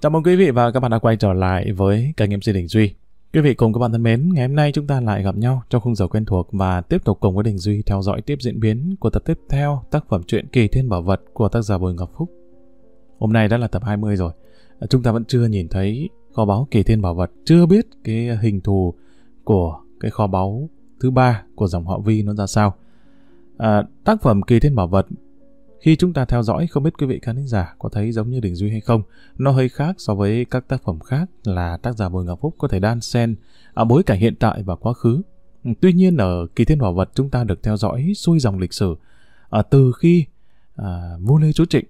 Chào mừng quý vị và các bạn đã quay trở lại với kênh MC Đình Duy. Quý vị cùng các bạn thân mến, ngày hôm nay chúng ta lại gặp nhau trong khung giờ quen thuộc và tiếp tục cùng với Đình Duy theo dõi tiếp diễn biến của tập tiếp theo tác phẩm truyện Kỳ Thiên Bảo Vật của tác giả Bùi Ngọc Phúc. Hôm nay đã là tập 20 rồi, à, chúng ta vẫn chưa nhìn thấy kho báu Kỳ Thiên Bảo Vật, chưa biết cái hình thù của cái kho báu thứ ba của dòng họ Vi nó ra sao. À, tác phẩm Kỳ Thiên Bảo Vật khi chúng ta theo dõi không biết quý vị khán giả có thấy giống như Đình Duy hay không, nó hơi khác so với các tác phẩm khác là tác giả Bùi Ngọc Phúc có thể đan xen ở bối cảnh hiện tại và quá khứ. Tuy nhiên ở kỳ thiên bảo vật chúng ta được theo dõi xuôi dòng lịch sử à, từ khi à, vua Lê Chúa Trịnh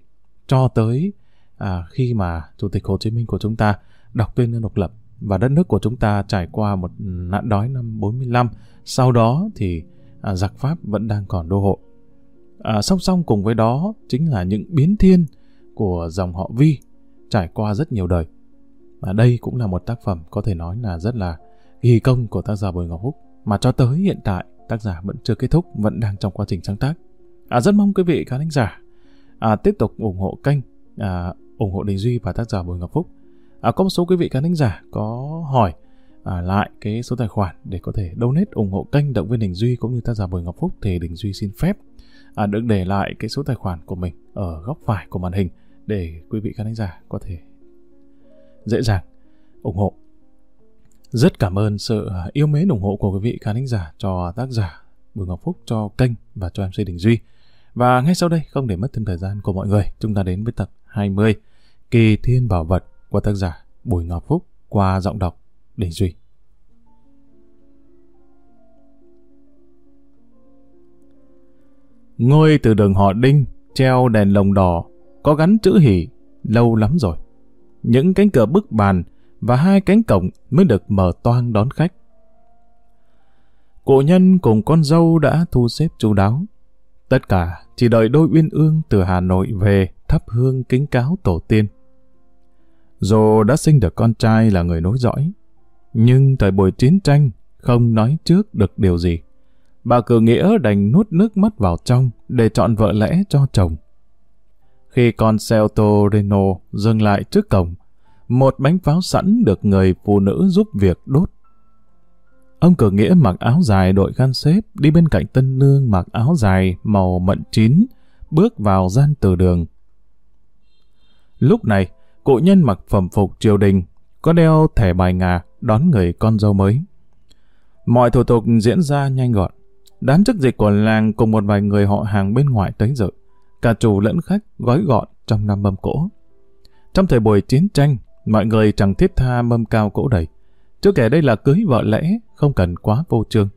cho tới à, khi mà Chủ tịch Hồ Chí Minh của chúng ta đọc tuyên ngôn độc lập và đất nước của chúng ta trải qua một nạn đói năm 45. Sau đó thì à, giặc Pháp vẫn đang còn đô hộ. À, song song cùng với đó chính là những biến thiên của dòng họ Vi trải qua rất nhiều đời. Và đây cũng là một tác phẩm có thể nói là rất là ghi công của tác giả Bùi Ngọc Húc mà cho tới hiện tại tác giả vẫn chưa kết thúc, vẫn đang trong quá trình sáng tác. À, rất mong quý vị khán giả à, tiếp tục ủng hộ kênh, à, ủng hộ Đình Duy và tác giả Bùi Ngọc Phúc. À, có một số quý vị khán giả có hỏi à, lại cái số tài khoản để có thể donate ủng hộ kênh động viên Đình Duy cũng như tác giả Bùi Ngọc Phúc thì Đình Duy xin phép à, đừng để lại cái số tài khoản của mình ở góc phải của màn hình để quý vị khán giả có thể dễ dàng ủng hộ. Rất cảm ơn sự yêu mến ủng hộ của quý vị khán giả cho tác giả Bùi Ngọc Phúc cho kênh và cho MC Đình Duy. Và ngay sau đây, không để mất thêm thời gian của mọi người, chúng ta đến với tập 20 Kỳ Thiên Bảo Vật của tác giả Bùi Ngọc Phúc qua giọng đọc Đình Duy. Ngôi từ đường họ Đinh, treo đèn lồng đỏ, có gắn chữ hỉ lâu lắm rồi. Những cánh cửa bức bàn và hai cánh cổng mới được mở toang đón khách. Cụ nhân cùng con dâu đã thu xếp chú đáo. Tất cả chỉ đợi đôi uyên ương từ Hà Nội về thắp hương kính cáo tổ tiên. Dù đã sinh được con trai là người nối dõi, nhưng thời buổi chiến tranh không nói trước được điều gì bà cử nghĩa đành nuốt nước mắt vào trong để chọn vợ lẽ cho chồng. Khi con xe ô tô Renault dừng lại trước cổng, một bánh pháo sẵn được người phụ nữ giúp việc đốt. Ông cử nghĩa mặc áo dài đội khăn xếp đi bên cạnh tân nương mặc áo dài màu mận chín, bước vào gian từ đường. Lúc này, cụ nhân mặc phẩm phục triều đình, có đeo thẻ bài ngà đón người con dâu mới. Mọi thủ tục diễn ra nhanh gọn. Đám chức dịch của làng cùng một vài người họ hàng bên ngoài tới dự. Cả chủ lẫn khách gói gọn trong năm mâm cỗ. Trong thời buổi chiến tranh, mọi người chẳng thiết tha mâm cao cỗ đầy. Chưa kể đây là cưới vợ lẽ, không cần quá vô trương.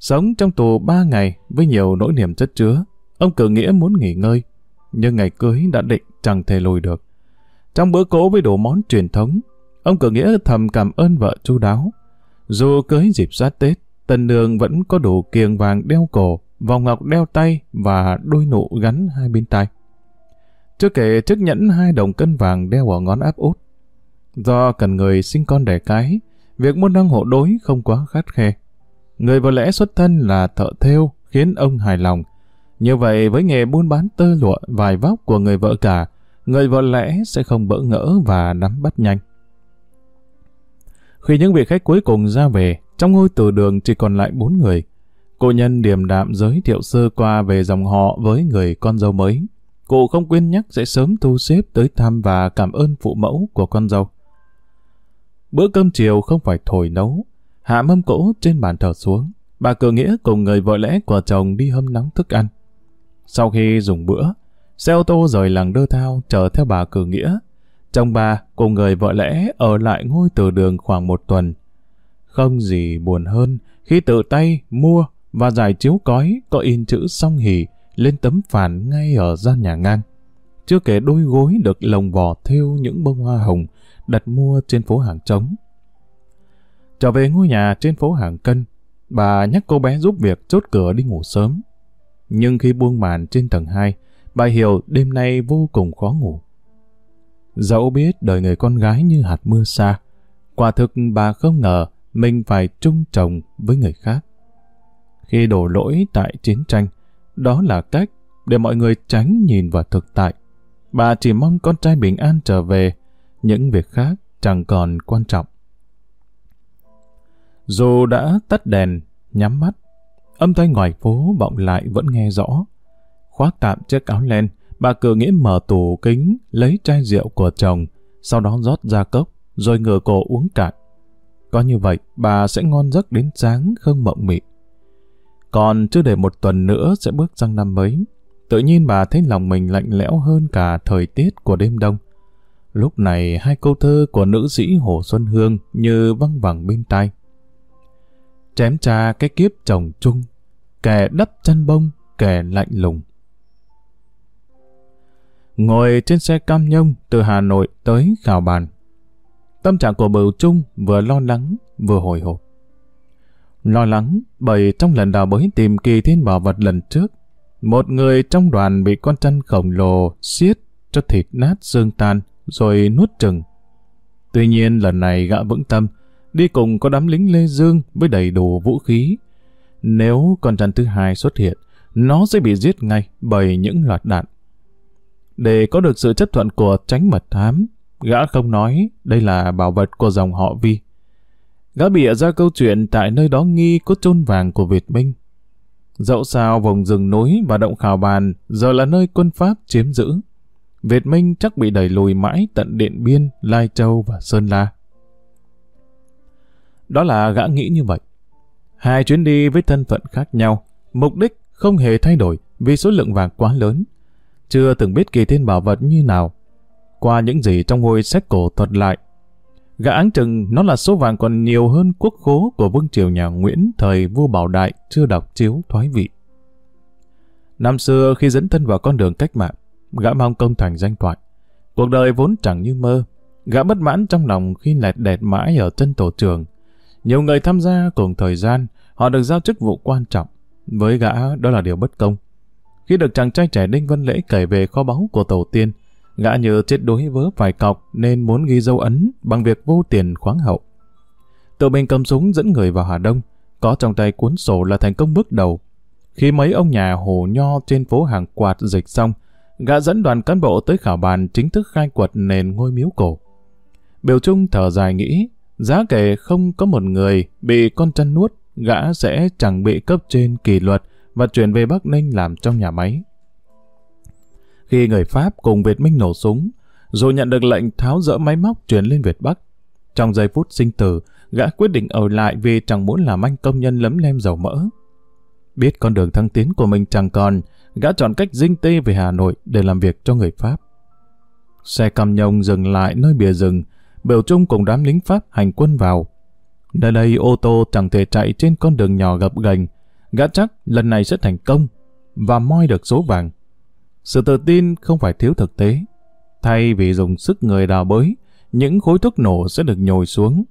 Sống trong tù ba ngày với nhiều nỗi niềm chất chứa, ông cử nghĩa muốn nghỉ ngơi. Nhưng ngày cưới đã định chẳng thể lùi được. Trong bữa cỗ với đủ món truyền thống, ông cử nghĩa thầm cảm ơn vợ chu đáo. Dù cưới dịp sát Tết, Tân nương vẫn có đủ kiềng vàng đeo cổ, vòng ngọc đeo tay và đôi nụ gắn hai bên tay. Chưa kể chiếc nhẫn hai đồng cân vàng đeo ở ngón áp út. Do cần người sinh con đẻ cái, việc môn đăng hộ đối không quá khát khe. Người vợ lẽ xuất thân là thợ thêu khiến ông hài lòng. Như vậy với nghề buôn bán tơ lụa vài vóc của người vợ cả, người vợ lẽ sẽ không bỡ ngỡ và nắm bắt nhanh. Khi những vị khách cuối cùng ra về, trong ngôi từ đường chỉ còn lại bốn người. Cô nhân điềm đạm giới thiệu sơ qua về dòng họ với người con dâu mới. Cụ không quên nhắc sẽ sớm thu xếp tới thăm và cảm ơn phụ mẫu của con dâu. Bữa cơm chiều không phải thổi nấu. Hạ mâm cỗ trên bàn thờ xuống. Bà cờ nghĩa cùng người vợ lẽ của chồng đi hâm nóng thức ăn. Sau khi dùng bữa, xe ô tô rời làng đơ thao chờ theo bà cử nghĩa. Chồng bà cùng người vợ lẽ ở lại ngôi từ đường khoảng một tuần không gì buồn hơn khi tự tay mua và giải chiếu cói có in chữ song hỷ lên tấm phản ngay ở gian nhà ngang. Chưa kể đôi gối được lồng vỏ thêu những bông hoa hồng đặt mua trên phố hàng trống. Trở về ngôi nhà trên phố hàng cân, bà nhắc cô bé giúp việc chốt cửa đi ngủ sớm. Nhưng khi buông màn trên tầng 2, bà hiểu đêm nay vô cùng khó ngủ. Dẫu biết đời người con gái như hạt mưa xa, quả thực bà không ngờ mình phải chung chồng với người khác. Khi đổ lỗi tại chiến tranh, đó là cách để mọi người tránh nhìn vào thực tại. Bà chỉ mong con trai bình an trở về, những việc khác chẳng còn quan trọng. Dù đã tắt đèn, nhắm mắt, âm thanh ngoài phố vọng lại vẫn nghe rõ. Khoác tạm chiếc áo len, bà cử nghĩa mở tủ kính, lấy chai rượu của chồng, sau đó rót ra cốc, rồi ngửa cổ uống cạn. Có như vậy, bà sẽ ngon giấc đến sáng không mộng mị. Còn chưa để một tuần nữa sẽ bước sang năm mới, tự nhiên bà thấy lòng mình lạnh lẽo hơn cả thời tiết của đêm đông. Lúc này hai câu thơ của nữ sĩ Hồ Xuân Hương như văng vẳng bên tai. Chém cha cái kiếp chồng chung, kẻ đắp chăn bông, kẻ lạnh lùng. Ngồi trên xe cam nhông từ Hà Nội tới Khảo Bàn. Tâm trạng của bầu Trung vừa lo lắng, vừa hồi hộp. Lo lắng bởi trong lần đào bới tìm kỳ thiên bảo vật lần trước, một người trong đoàn bị con chăn khổng lồ xiết cho thịt nát xương tan rồi nuốt chừng. Tuy nhiên lần này gã vững tâm, đi cùng có đám lính Lê Dương với đầy đủ vũ khí. Nếu con chăn thứ hai xuất hiện, nó sẽ bị giết ngay bởi những loạt đạn. Để có được sự chấp thuận của tránh mật thám, gã không nói đây là bảo vật của dòng họ Vi. Gã bịa ra câu chuyện tại nơi đó nghi có chôn vàng của Việt Minh. Dẫu sao vùng rừng núi và động khảo bàn giờ là nơi quân Pháp chiếm giữ. Việt Minh chắc bị đẩy lùi mãi tận Điện Biên, Lai Châu và Sơn La. Đó là gã nghĩ như vậy. Hai chuyến đi với thân phận khác nhau, mục đích không hề thay đổi vì số lượng vàng quá lớn. Chưa từng biết kỳ thiên bảo vật như nào. Qua những gì trong ngôi sách cổ thuật lại, gã áng chừng nó là số vàng còn nhiều hơn quốc khố của vương triều nhà Nguyễn thời vua Bảo Đại chưa đọc chiếu thoái vị. Năm xưa khi dẫn thân vào con đường cách mạng, gã mong công thành danh toại. Cuộc đời vốn chẳng như mơ, gã bất mãn trong lòng khi lẹt đẹt mãi ở chân tổ trường. Nhiều người tham gia cùng thời gian, họ được giao chức vụ quan trọng. Với gã, đó là điều bất công. Khi được chàng trai trẻ Đinh Văn Lễ kể về kho báu của tổ tiên, gã như chết đối vớ vài cọc nên muốn ghi dấu ấn bằng việc vô tiền khoáng hậu. Tự mình cầm súng dẫn người vào Hà Đông, có trong tay cuốn sổ là thành công bước đầu. Khi mấy ông nhà hồ nho trên phố hàng quạt dịch xong, gã dẫn đoàn cán bộ tới khảo bàn chính thức khai quật nền ngôi miếu cổ. Biểu Trung thở dài nghĩ, giá kể không có một người bị con chân nuốt, gã sẽ chẳng bị cấp trên kỷ luật và chuyển về Bắc Ninh làm trong nhà máy. Khi người Pháp cùng Việt Minh nổ súng, rồi nhận được lệnh tháo rỡ máy móc chuyển lên Việt Bắc. Trong giây phút sinh tử, gã quyết định ở lại vì chẳng muốn làm anh công nhân lấm lem dầu mỡ. Biết con đường thăng tiến của mình chẳng còn, gã chọn cách dinh tê về Hà Nội để làm việc cho người Pháp. Xe cam nhông dừng lại nơi bìa rừng, biểu trung cùng đám lính Pháp hành quân vào. Nơi đây ô tô chẳng thể chạy trên con đường nhỏ gập ghềnh, gã chắc lần này sẽ thành công và moi được số vàng. Sự tự tin không phải thiếu thực tế. Thay vì dùng sức người đào bới, những khối thuốc nổ sẽ được nhồi xuống.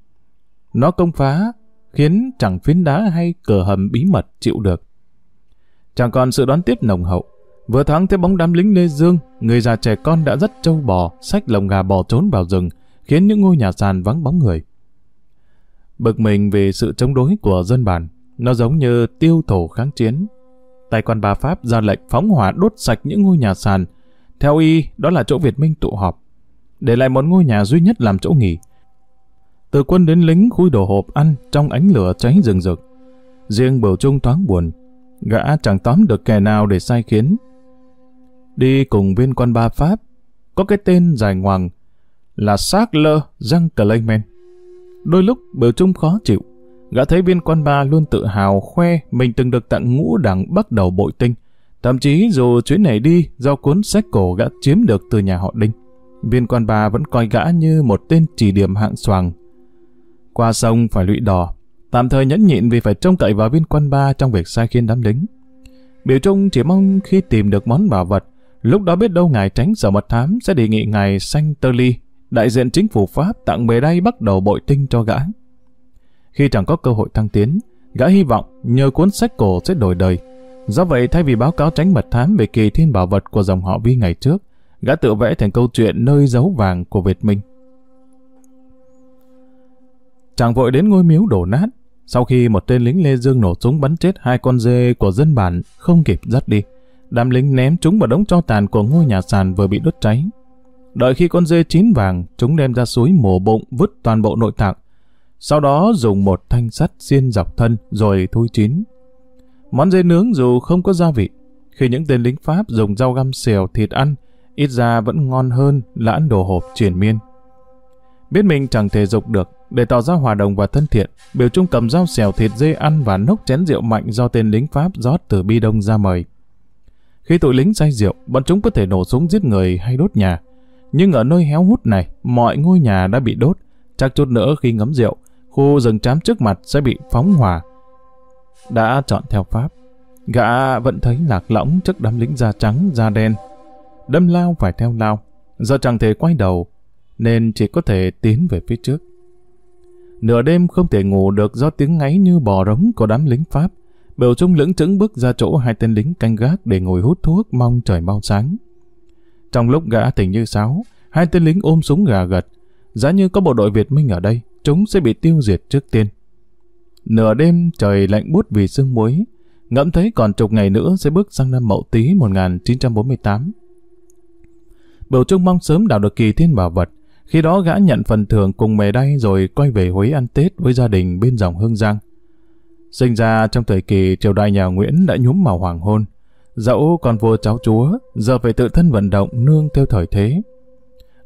Nó công phá, khiến chẳng phiến đá hay cửa hầm bí mật chịu được. Chẳng còn sự đón tiếp nồng hậu. Vừa thắng thấy bóng đám lính Lê Dương, người già trẻ con đã dắt trâu bò, sách lồng gà bò trốn vào rừng, khiến những ngôi nhà sàn vắng bóng người. Bực mình vì sự chống đối của dân bản, nó giống như tiêu thổ kháng chiến. Tài quan bà Pháp ra lệnh phóng hỏa đốt sạch những ngôi nhà sàn. Theo y, đó là chỗ Việt Minh tụ họp. Để lại một ngôi nhà duy nhất làm chỗ nghỉ. Từ quân đến lính khui đồ hộp ăn trong ánh lửa cháy rừng rực. Riêng bầu trung thoáng buồn, gã chẳng tóm được kẻ nào để sai khiến. Đi cùng viên quan ba Pháp, có cái tên dài ngoằng là Sát Lơ Răng Clayman. Đôi lúc bầu trung khó chịu, gã thấy viên quan ba luôn tự hào khoe mình từng được tặng ngũ đẳng bắt đầu bội tinh. Thậm chí dù chuyến này đi do cuốn sách cổ gã chiếm được từ nhà họ Đinh, viên quan ba vẫn coi gã như một tên chỉ điểm hạng soàng. Qua sông phải lụy đò, tạm thời nhẫn nhịn vì phải trông cậy vào viên quan ba trong việc sai khiến đám lính. Biểu Trung chỉ mong khi tìm được món bảo vật, lúc đó biết đâu ngài tránh sở mật thám sẽ đề nghị ngài Sanh Tơ Ly, đại diện chính phủ Pháp tặng bề đây bắt đầu bội tinh cho gã. Khi chẳng có cơ hội thăng tiến, gã hy vọng nhờ cuốn sách cổ sẽ đổi đời. Do vậy thay vì báo cáo tránh mật thám về kỳ thiên bảo vật của dòng họ Vi ngày trước, gã tự vẽ thành câu chuyện nơi giấu vàng của Việt Minh. Chàng vội đến ngôi miếu đổ nát, sau khi một tên lính Lê Dương nổ súng bắn chết hai con dê của dân bản không kịp dắt đi, đám lính ném chúng vào đống cho tàn của ngôi nhà sàn vừa bị đốt cháy. Đợi khi con dê chín vàng, chúng đem ra suối mổ bụng vứt toàn bộ nội tạng. Sau đó dùng một thanh sắt xiên dọc thân rồi thui chín. Món dê nướng dù không có gia vị, khi những tên lính Pháp dùng rau găm xèo thịt ăn, ít ra vẫn ngon hơn là ăn đồ hộp triển miên. Biết mình chẳng thể dục được, để tỏ ra hòa đồng và thân thiện, biểu trung cầm dao xèo thịt dê ăn và nốc chén rượu mạnh do tên lính Pháp rót từ bi đông ra mời. Khi tụi lính say rượu, bọn chúng có thể nổ súng giết người hay đốt nhà. Nhưng ở nơi héo hút này, mọi ngôi nhà đã bị đốt. Chắc chút nữa khi ngấm rượu, khu rừng trám trước mặt sẽ bị phóng hỏa. Đã chọn theo Pháp, gã vẫn thấy lạc lõng trước đám lính da trắng, da đen. Đâm lao phải theo lao, giờ chẳng thể quay đầu, nên chỉ có thể tiến về phía trước. Nửa đêm không thể ngủ được do tiếng ngáy như bò rống của đám lính Pháp. Biểu Trung lững chững bước ra chỗ hai tên lính canh gác để ngồi hút thuốc mong trời mau sáng. Trong lúc gã tỉnh như sáo, hai tên lính ôm súng gà gật. Giá như có bộ đội Việt Minh ở đây, chúng sẽ bị tiêu diệt trước tiên. Nửa đêm trời lạnh bút vì sương muối, ngẫm thấy còn chục ngày nữa sẽ bước sang năm Mậu Tý 1948. bầu Trung mong sớm đào được kỳ thiên bảo vật, khi đó gã nhận phần thưởng cùng mề đay rồi quay về Huế ăn Tết với gia đình bên dòng Hương Giang. Sinh ra trong thời kỳ triều đại nhà Nguyễn đã nhúm màu hoàng hôn. Dẫu còn vua cháu chúa, giờ phải tự thân vận động nương theo thời thế.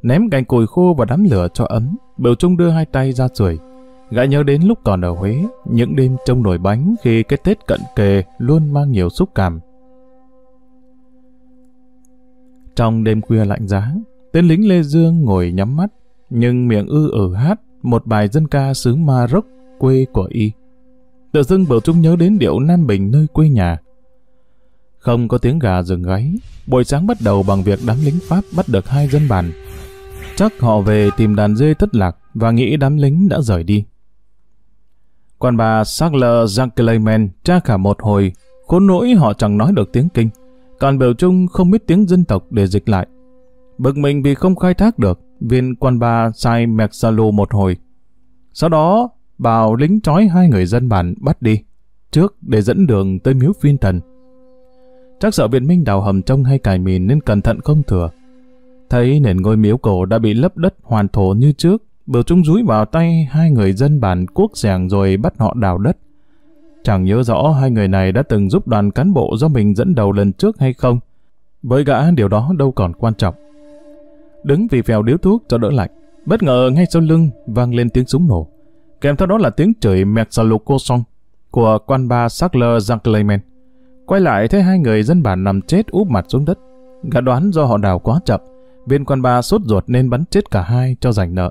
Ném cành cùi khô và đám lửa cho ấm, Biểu Trung đưa hai tay ra sưởi. Gã nhớ đến lúc còn ở Huế, những đêm trông nổi bánh khi cái Tết cận kề luôn mang nhiều xúc cảm. Trong đêm khuya lạnh giá, tên lính Lê Dương ngồi nhắm mắt, nhưng miệng ư ở hát một bài dân ca xứ Maroc quê của y. Tự dưng Bảo Trung nhớ đến điệu Nam Bình nơi quê nhà. Không có tiếng gà rừng gáy, buổi sáng bắt đầu bằng việc đám lính Pháp bắt được hai dân bản. Chắc họ về tìm đàn dê thất lạc và nghĩ đám lính đã rời đi. Quan bà Sackler Jacqueline tra cả một hồi, khốn nỗi họ chẳng nói được tiếng kinh, còn Biểu Trung không biết tiếng dân tộc để dịch lại. Bực mình vì không khai thác được, viên quan bà sai Mexalo một hồi. Sau đó, bảo lính trói hai người dân bản bắt đi, trước để dẫn đường tới miếu phiên thần. Chắc sợ viện minh đào hầm trông hay cài mìn nên cẩn thận không thừa. Thấy nền ngôi miếu cổ đã bị lấp đất hoàn thổ như trước, bờ trung rúi vào tay hai người dân bản quốc giảng rồi bắt họ đào đất. Chẳng nhớ rõ hai người này đã từng giúp đoàn cán bộ do mình dẫn đầu lần trước hay không. Với gã điều đó đâu còn quan trọng đứng vì phèo điếu thuốc cho đỡ lạnh. Bất ngờ ngay sau lưng vang lên tiếng súng nổ. Kèm theo đó là tiếng chửi mẹt xà lục cô song của quan ba Sackler Zankleimen. Quay lại thấy hai người dân bản nằm chết úp mặt xuống đất. Gã đoán do họ đào quá chậm, viên quan ba sốt ruột nên bắn chết cả hai cho giành nợ.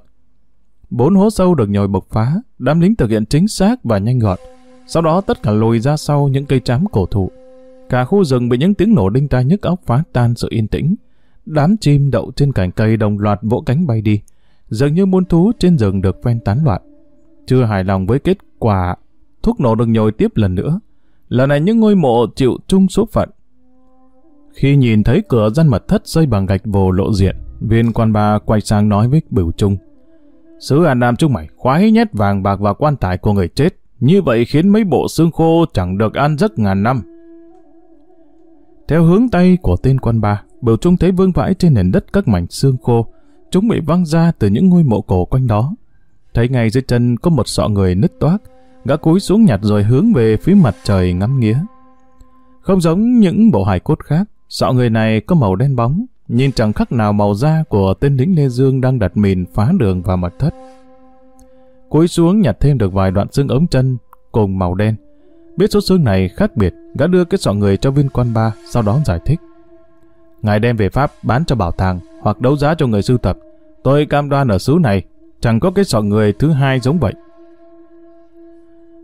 Bốn hố sâu được nhồi bộc phá, đám lính thực hiện chính xác và nhanh gọn. Sau đó tất cả lùi ra sau những cây trám cổ thụ. Cả khu rừng bị những tiếng nổ đinh tai nhức óc phá tan sự yên tĩnh. Đám chim đậu trên cành cây đồng loạt vỗ cánh bay đi, dường như muôn thú trên rừng được phen tán loạn. Chưa hài lòng với kết quả, thuốc nổ được nhồi tiếp lần nữa. Lần này những ngôi mộ chịu chung số phận. Khi nhìn thấy cửa gian mật thất xây bằng gạch vồ lộ diện, viên quan ba quay sang nói với Bửu Trung. Sứ An Nam chúng mày khoái nhét vàng bạc vào quan tài của người chết, như vậy khiến mấy bộ xương khô chẳng được ăn giấc ngàn năm. Theo hướng tay của tên quan ba, Bửu Trung thấy vương vãi trên nền đất các mảnh xương khô, chúng bị văng ra từ những ngôi mộ cổ quanh đó. Thấy ngay dưới chân có một sọ người nứt toác, gã cúi xuống nhặt rồi hướng về phía mặt trời ngắm nghía. Không giống những bộ hài cốt khác, sọ người này có màu đen bóng, nhìn chẳng khác nào màu da của tên lính Lê Dương đang đặt mìn phá đường vào mật thất. Cúi xuống nhặt thêm được vài đoạn xương ống chân cùng màu đen. Biết số xương này khác biệt, gã đưa cái sọ người cho viên quan ba, sau đó giải thích. Ngài đem về Pháp bán cho bảo tàng hoặc đấu giá cho người sưu tập. Tôi cam đoan ở xứ này chẳng có cái sọ người thứ hai giống vậy.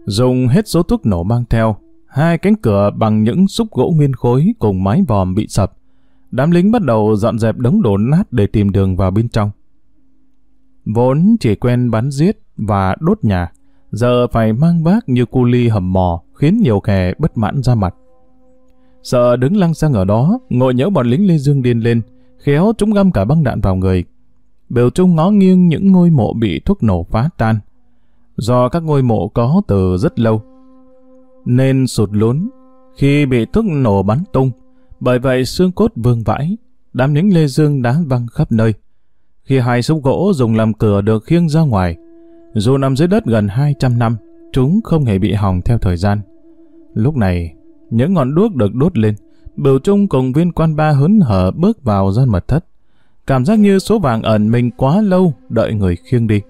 Dùng hết số thuốc nổ mang theo, hai cánh cửa bằng những xúc gỗ nguyên khối cùng mái vòm bị sập. Đám lính bắt đầu dọn dẹp đống đổ nát để tìm đường vào bên trong. Vốn chỉ quen bắn giết và đốt nhà, giờ phải mang vác như cu ly hầm mò khiến nhiều kẻ bất mãn ra mặt. Sợ đứng lăng sang ở đó, ngồi nhớ bọn lính Lê Dương điên lên, khéo chúng găm cả băng đạn vào người. Biểu Trung ngó nghiêng những ngôi mộ bị thuốc nổ phá tan. Do các ngôi mộ có từ rất lâu, nên sụt lún khi bị thuốc nổ bắn tung. Bởi vậy xương cốt vương vãi, đám lính Lê Dương đá văng khắp nơi. khi hai xúc gỗ dùng làm cửa được khiêng ra ngoài. Dù nằm dưới đất gần 200 năm, chúng không hề bị hỏng theo thời gian. Lúc này, những ngọn đuốc được đốt lên, Bửu Trung cùng viên quan ba hớn hở bước vào gian mật thất. Cảm giác như số vàng ẩn mình quá lâu, đợi người khiêng đi.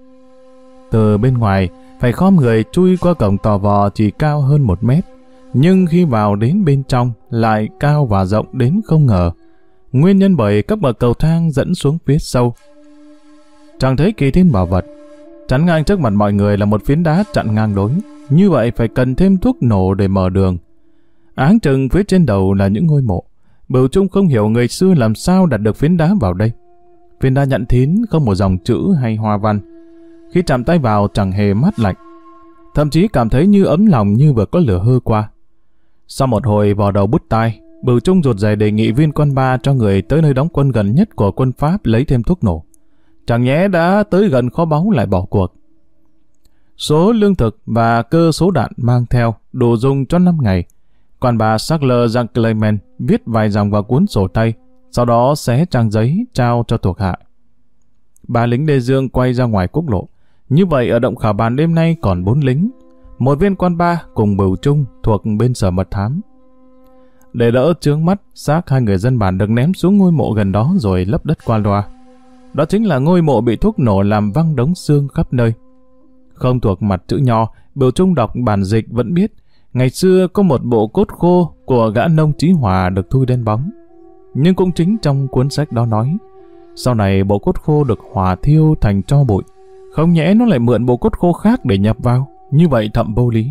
Từ bên ngoài, phải khom người chui qua cổng tò vò chỉ cao hơn một mét. Nhưng khi vào đến bên trong, lại cao và rộng đến không ngờ. Nguyên nhân bởi các bậc cầu thang dẫn xuống phía sâu. Chẳng thấy kỳ thiên bảo vật. Chắn ngang trước mặt mọi người là một phiến đá chặn ngang lối. Như vậy phải cần thêm thuốc nổ để mở đường. Áng chừng phía trên đầu là những ngôi mộ. Bửu Trung không hiểu người xưa làm sao đặt được phiến đá vào đây. Phiến đá nhận thín không một dòng chữ hay hoa văn. Khi chạm tay vào chẳng hề mát lạnh. Thậm chí cảm thấy như ấm lòng như vừa có lửa hư qua. Sau một hồi vò đầu bút tai, Bửu Trung ruột rè đề nghị viên quan ba cho người tới nơi đóng quân gần nhất của quân Pháp lấy thêm thuốc nổ. Chẳng nhẽ đã tới gần kho báu lại bỏ cuộc. Số lương thực và cơ số đạn mang theo đủ dùng cho 5 ngày. Quan bà Sackler Jean Clement viết vài dòng vào cuốn sổ tay, sau đó xé trang giấy trao cho thuộc hạ. Bà lính đê Dương quay ra ngoài quốc lộ. Như vậy ở động khảo bàn đêm nay còn bốn lính. Một viên quan ba cùng bửu trung thuộc bên sở mật thám. Để đỡ trướng mắt, xác hai người dân bản được ném xuống ngôi mộ gần đó rồi lấp đất qua loa. Đó chính là ngôi mộ bị thuốc nổ làm văng đống xương khắp nơi. Không thuộc mặt chữ nho, biểu trung đọc bản dịch vẫn biết, ngày xưa có một bộ cốt khô của gã nông trí hòa được thui đen bóng. Nhưng cũng chính trong cuốn sách đó nói, sau này bộ cốt khô được hòa thiêu thành cho bụi, không nhẽ nó lại mượn bộ cốt khô khác để nhập vào, như vậy thậm vô lý.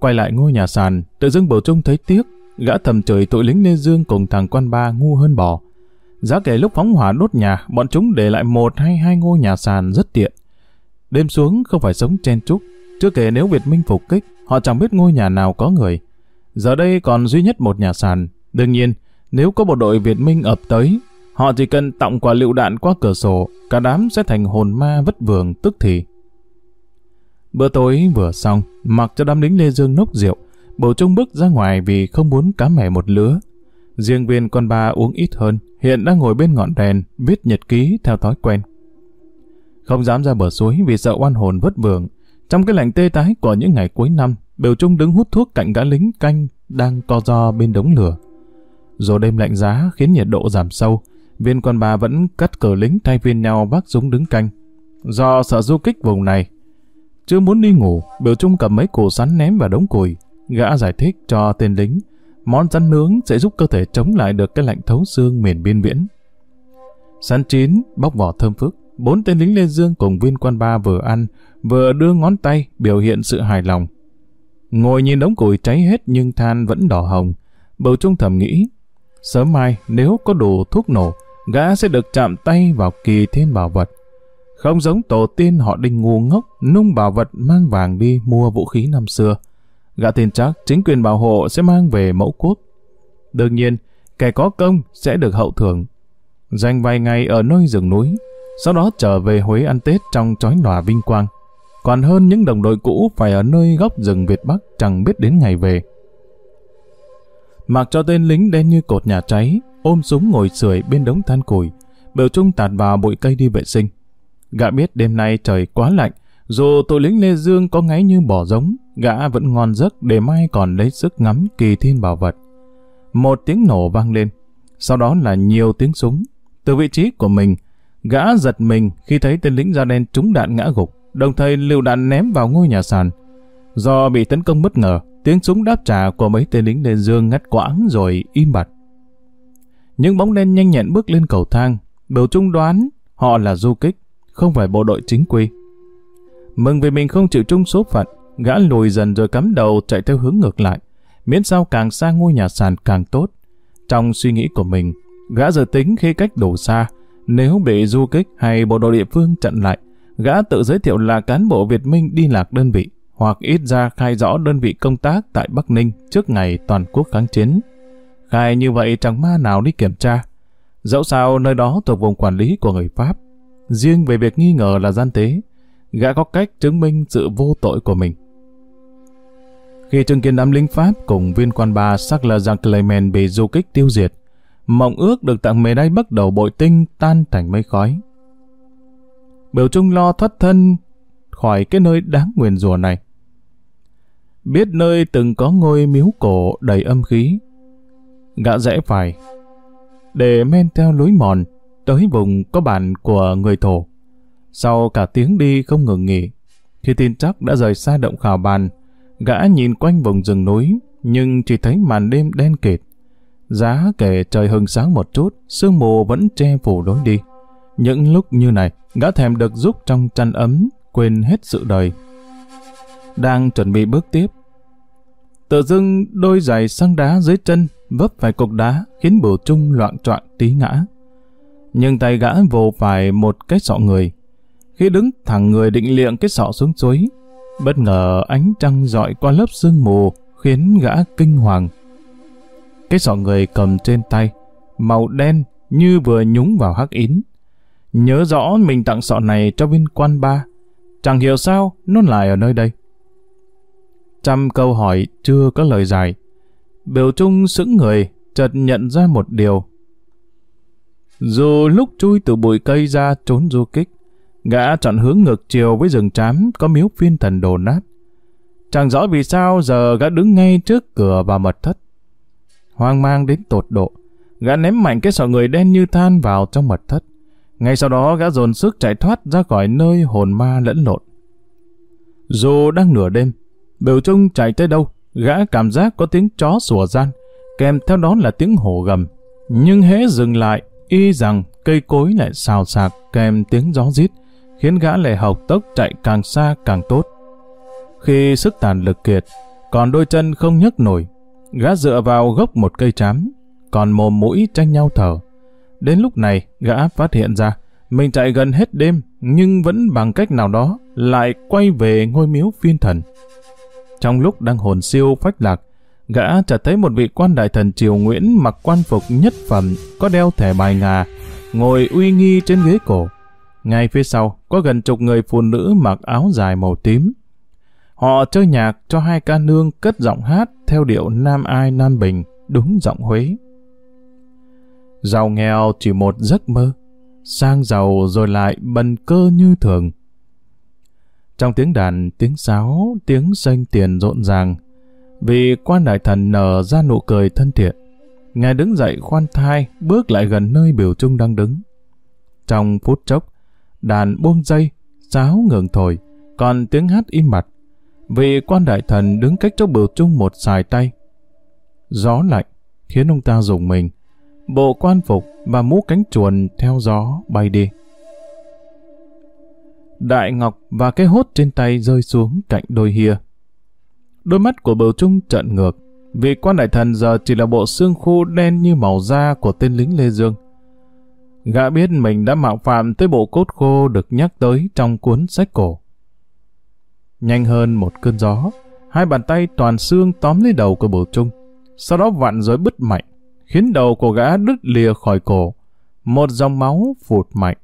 Quay lại ngôi nhà sàn, tự dưng bầu trung thấy tiếc, gã thầm trời tội lính Lê Dương cùng thằng quan ba ngu hơn bò. Giá kể lúc phóng hỏa đốt nhà, bọn chúng để lại một hay hai ngôi nhà sàn rất tiện. Đêm xuống không phải sống chen chúc chưa kể nếu Việt Minh phục kích, họ chẳng biết ngôi nhà nào có người. Giờ đây còn duy nhất một nhà sàn. Đương nhiên, nếu có bộ đội Việt Minh ập tới, họ chỉ cần tọng quả lựu đạn qua cửa sổ, cả đám sẽ thành hồn ma vất vường tức thì. Bữa tối vừa xong, mặc cho đám lính Lê Dương nốc rượu, Bầu Trung bước ra ngoài vì không muốn cá mẻ một lứa. Riêng viên con ba uống ít hơn, hiện đang ngồi bên ngọn đèn, viết nhật ký theo thói quen. Không dám ra bờ suối vì sợ oan hồn vất vưởng. Trong cái lạnh tê tái của những ngày cuối năm, Biểu Trung đứng hút thuốc cạnh gã lính canh đang co do bên đống lửa. Rồi đêm lạnh giá khiến nhiệt độ giảm sâu, viên quan bà vẫn cắt cờ lính thay viên nhau vác súng đứng canh. Do sợ du kích vùng này, chưa muốn đi ngủ, Biểu Trung cầm mấy củ sắn ném vào đống củi. Gã giải thích cho tên lính, món rắn nướng sẽ giúp cơ thể chống lại được cái lạnh thấu xương miền biên viễn. Sắn chín, bóc vỏ thơm phức, bốn tên lính Lê Dương cùng viên quan ba vừa ăn, vừa đưa ngón tay biểu hiện sự hài lòng. Ngồi nhìn đống củi cháy hết nhưng than vẫn đỏ hồng, bầu trung thầm nghĩ, sớm mai nếu có đủ thuốc nổ, gã sẽ được chạm tay vào kỳ thiên bảo vật. Không giống tổ tiên họ đinh ngu ngốc, nung bảo vật mang vàng đi mua vũ khí năm xưa. Gã tin chắc chính quyền bảo hộ sẽ mang về mẫu quốc. Đương nhiên, kẻ có công sẽ được hậu thưởng. Dành vài ngày ở nơi rừng núi, sau đó trở về Huế ăn Tết trong chói lòa vinh quang. Còn hơn những đồng đội cũ phải ở nơi góc rừng Việt Bắc chẳng biết đến ngày về. Mặc cho tên lính đen như cột nhà cháy, ôm súng ngồi sưởi bên đống than củi, biểu trung tạt vào bụi cây đi vệ sinh. Gã biết đêm nay trời quá lạnh, dù tội lính Lê Dương có ngáy như bỏ giống, gã vẫn ngon giấc để mai còn lấy sức ngắm kỳ thiên bảo vật. Một tiếng nổ vang lên, sau đó là nhiều tiếng súng. Từ vị trí của mình, gã giật mình khi thấy tên lính da đen trúng đạn ngã gục, đồng thời liều đạn ném vào ngôi nhà sàn. Do bị tấn công bất ngờ, tiếng súng đáp trả của mấy tên lính Lê Dương ngắt quãng rồi im bặt. Những bóng đen nhanh nhẹn bước lên cầu thang, biểu trung đoán họ là du kích, không phải bộ đội chính quy. Mừng vì mình không chịu chung số phận, gã lùi dần rồi cắm đầu chạy theo hướng ngược lại. Miễn sao càng xa ngôi nhà sàn càng tốt. Trong suy nghĩ của mình, gã dự tính khi cách đủ xa, nếu bị du kích hay bộ đội địa phương chặn lại, gã tự giới thiệu là cán bộ Việt Minh đi lạc đơn vị, hoặc ít ra khai rõ đơn vị công tác tại Bắc Ninh trước ngày toàn quốc kháng chiến. Khai như vậy chẳng ma nào đi kiểm tra. Dẫu sao nơi đó thuộc vùng quản lý của người Pháp. Riêng về việc nghi ngờ là gian tế, gã có cách chứng minh sự vô tội của mình. Khi chứng kiến đám lính Pháp cùng viên quan ba sắc là Jean Clement bị du kích tiêu diệt, mộng ước được tặng mề đay bắt đầu bội tinh tan thành mây khói. Biểu Trung lo thoát thân khỏi cái nơi đáng nguyền rủa này. Biết nơi từng có ngôi miếu cổ đầy âm khí. Gã rẽ phải, để men theo lối mòn, tới vùng có bản của người thổ. Sau cả tiếng đi không ngừng nghỉ, khi tin chắc đã rời xa động khảo bàn, gã nhìn quanh vùng rừng núi, nhưng chỉ thấy màn đêm đen kịt. Giá kể trời hừng sáng một chút, sương mù vẫn che phủ lối đi. Những lúc như này, gã thèm được giúp trong chăn ấm, quên hết sự đời. Đang chuẩn bị bước tiếp. Tự dưng đôi giày xăng đá dưới chân vấp phải cục đá khiến bửu trung loạn trọn tí ngã. Nhưng tay gã vồ phải một cái sọ người. Khi đứng thẳng người định liệng cái sọ xuống suối, bất ngờ ánh trăng dọi qua lớp sương mù khiến gã kinh hoàng. Cái sọ người cầm trên tay, màu đen như vừa nhúng vào hắc ín. Nhớ rõ mình tặng sọ này cho viên quan ba, chẳng hiểu sao nó lại ở nơi đây. Trăm câu hỏi chưa có lời giải. Biểu Trung sững người, chợt nhận ra một điều. Dù lúc chui từ bụi cây ra trốn du kích, gã chọn hướng ngược chiều với rừng trám có miếu phiên thần đổ nát. Chẳng rõ vì sao giờ gã đứng ngay trước cửa vào mật thất. Hoang mang đến tột độ, gã ném mạnh cái sọ người đen như than vào trong mật thất. Ngay sau đó gã dồn sức chạy thoát ra khỏi nơi hồn ma lẫn lộn. Dù đang nửa đêm, Biểu Trung chạy tới đâu, gã cảm giác có tiếng chó sủa gian, kèm theo đó là tiếng hổ gầm. Nhưng hễ dừng lại, y rằng cây cối lại xào xạc kèm tiếng gió rít, khiến gã lại học tốc chạy càng xa càng tốt. Khi sức tàn lực kiệt, còn đôi chân không nhấc nổi, gã dựa vào gốc một cây trám, còn mồm mũi tranh nhau thở. Đến lúc này, gã phát hiện ra, mình chạy gần hết đêm, nhưng vẫn bằng cách nào đó lại quay về ngôi miếu phiên thần. Trong lúc đang hồn siêu phách lạc, gã chợt thấy một vị quan đại thần triều Nguyễn mặc quan phục nhất phẩm, có đeo thẻ bài ngà, ngồi uy nghi trên ghế cổ. Ngay phía sau, có gần chục người phụ nữ mặc áo dài màu tím. Họ chơi nhạc cho hai ca nương cất giọng hát theo điệu Nam Ai Nam Bình, đúng giọng Huế. Giàu nghèo chỉ một giấc mơ, sang giàu rồi lại bần cơ như thường. Trong tiếng đàn, tiếng sáo, tiếng xanh tiền rộn ràng, vì quan đại thần nở ra nụ cười thân thiện. Ngài đứng dậy khoan thai, bước lại gần nơi biểu trung đang đứng. Trong phút chốc, đàn buông dây, sáo ngừng thổi, còn tiếng hát im bặt. Vì quan đại thần đứng cách chỗ biểu trung một xài tay. Gió lạnh, khiến ông ta dùng mình. Bộ quan phục và mũ cánh chuồn theo gió bay đi. Đại Ngọc và cái hốt trên tay rơi xuống cạnh đôi hia. Đôi mắt của bầu trung trận ngược, vì quan đại thần giờ chỉ là bộ xương khô đen như màu da của tên lính Lê Dương. Gã biết mình đã mạo phạm tới bộ cốt khô được nhắc tới trong cuốn sách cổ. Nhanh hơn một cơn gió, hai bàn tay toàn xương tóm lấy đầu của bầu trung, sau đó vặn rồi bứt mạnh, khiến đầu của gã đứt lìa khỏi cổ. Một dòng máu phụt mạnh.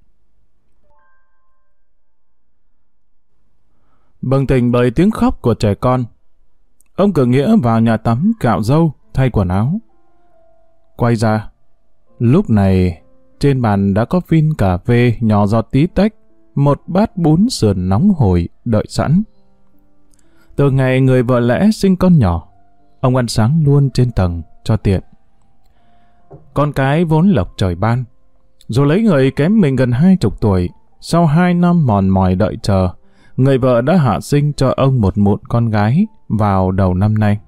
Bừng tỉnh bởi tiếng khóc của trẻ con. Ông cử nghĩa vào nhà tắm cạo râu, thay quần áo. Quay ra, lúc này trên bàn đã có phin cà phê nhỏ giọt tí tách, một bát bún sườn nóng hổi đợi sẵn. Từ ngày người vợ lẽ sinh con nhỏ, ông ăn sáng luôn trên tầng cho tiện. Con cái vốn lộc trời ban, dù lấy người kém mình gần hai chục tuổi, sau hai năm mòn mỏi đợi chờ, người vợ đã hạ sinh cho ông một mụn con gái vào đầu năm nay.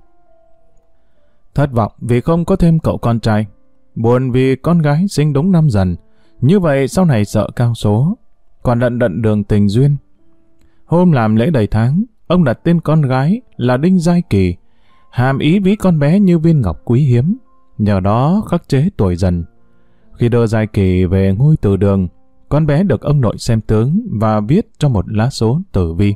Thất vọng vì không có thêm cậu con trai, buồn vì con gái sinh đúng năm dần, như vậy sau này sợ cao số, còn đận đận đường tình duyên. Hôm làm lễ đầy tháng, ông đặt tên con gái là Đinh Giai Kỳ, hàm ý ví con bé như viên ngọc quý hiếm, nhờ đó khắc chế tuổi dần. Khi đưa Giai Kỳ về ngôi từ đường, con bé được ông nội xem tướng và viết cho một lá số tử vi.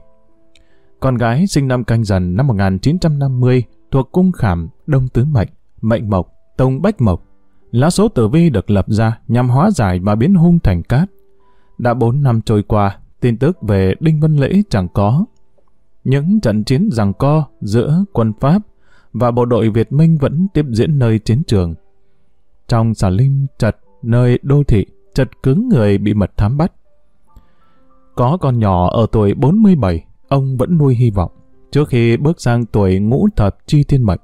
Con gái sinh năm canh dần năm 1950 thuộc cung khảm Đông Tứ Mệnh, Mệnh Mộc, Tông Bách Mộc. Lá số tử vi được lập ra nhằm hóa giải và biến hung thành cát. Đã bốn năm trôi qua, tin tức về Đinh Vân Lễ chẳng có. Những trận chiến giằng co giữa quân Pháp và bộ đội Việt Minh vẫn tiếp diễn nơi chiến trường. Trong xà lim chật nơi đô thị, chật cứng người bị mật thám bắt. Có con nhỏ ở tuổi 47, ông vẫn nuôi hy vọng. Trước khi bước sang tuổi ngũ thập chi thiên mệnh,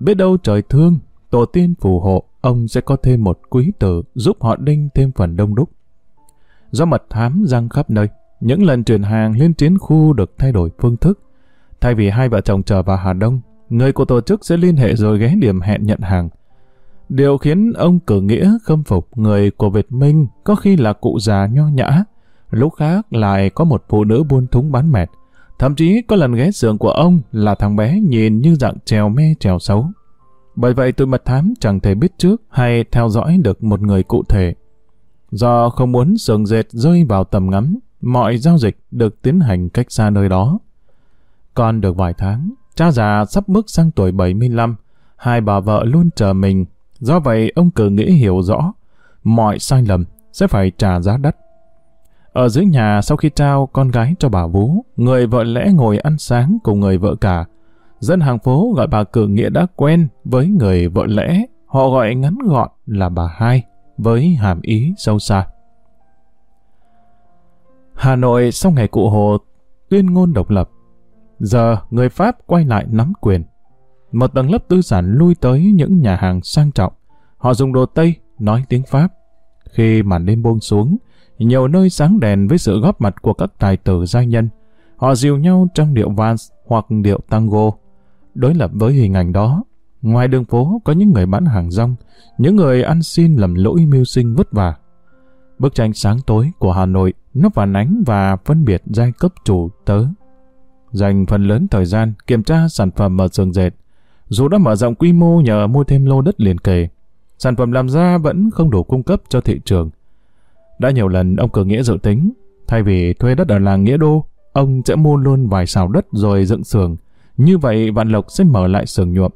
biết đâu trời thương, tổ tiên phù hộ, ông sẽ có thêm một quý tử giúp họ đinh thêm phần đông đúc. Do mật thám răng khắp nơi, những lần chuyển hàng lên chiến khu được thay đổi phương thức. Thay vì hai vợ chồng chờ vào Hà Đông, người của tổ chức sẽ liên hệ rồi ghé điểm hẹn nhận hàng. Điều khiến ông cử nghĩa khâm phục người của Việt Minh có khi là cụ già nho nhã, lúc khác lại có một phụ nữ buôn thúng bán mẹt. Thậm chí có lần ghé giường của ông là thằng bé nhìn như dạng trèo mê trèo xấu. Bởi vậy tôi mật thám chẳng thể biết trước hay theo dõi được một người cụ thể. Do không muốn sườn dệt rơi vào tầm ngắm, mọi giao dịch được tiến hành cách xa nơi đó. Còn được vài tháng, cha già sắp bước sang tuổi 75, hai bà vợ luôn chờ mình. Do vậy ông cử nghĩ hiểu rõ, mọi sai lầm sẽ phải trả giá đắt. Ở dưới nhà sau khi trao con gái cho bà Vú, người vợ lẽ ngồi ăn sáng cùng người vợ cả. Dân hàng phố gọi bà cử nghĩa đã quen với người vợ lẽ, họ gọi ngắn gọn là bà hai, với hàm ý sâu xa. Hà Nội sau ngày cụ Hồ tuyên ngôn độc lập, giờ người Pháp quay lại nắm quyền. Một tầng lớp tư sản lui tới những nhà hàng sang trọng. Họ dùng đồ Tây, nói tiếng Pháp. Khi màn đêm buông xuống, nhiều nơi sáng đèn với sự góp mặt của các tài tử gia nhân. Họ dìu nhau trong điệu vals hoặc điệu tango. Đối lập với hình ảnh đó, ngoài đường phố có những người bán hàng rong, những người ăn xin lầm lỗi mưu sinh vất vả. Bức tranh sáng tối của Hà Nội nó phản ánh và phân biệt giai cấp chủ tớ. Dành phần lớn thời gian kiểm tra sản phẩm ở sườn dệt. Dù đã mở rộng quy mô nhờ mua thêm lô đất liền kề, sản phẩm làm ra vẫn không đủ cung cấp cho thị trường. Đã nhiều lần ông Cường nghĩa dự tính, thay vì thuê đất ở làng Nghĩa Đô, ông sẽ mua luôn vài xào đất rồi dựng xưởng. Như vậy Vạn Lộc sẽ mở lại xưởng nhuộm.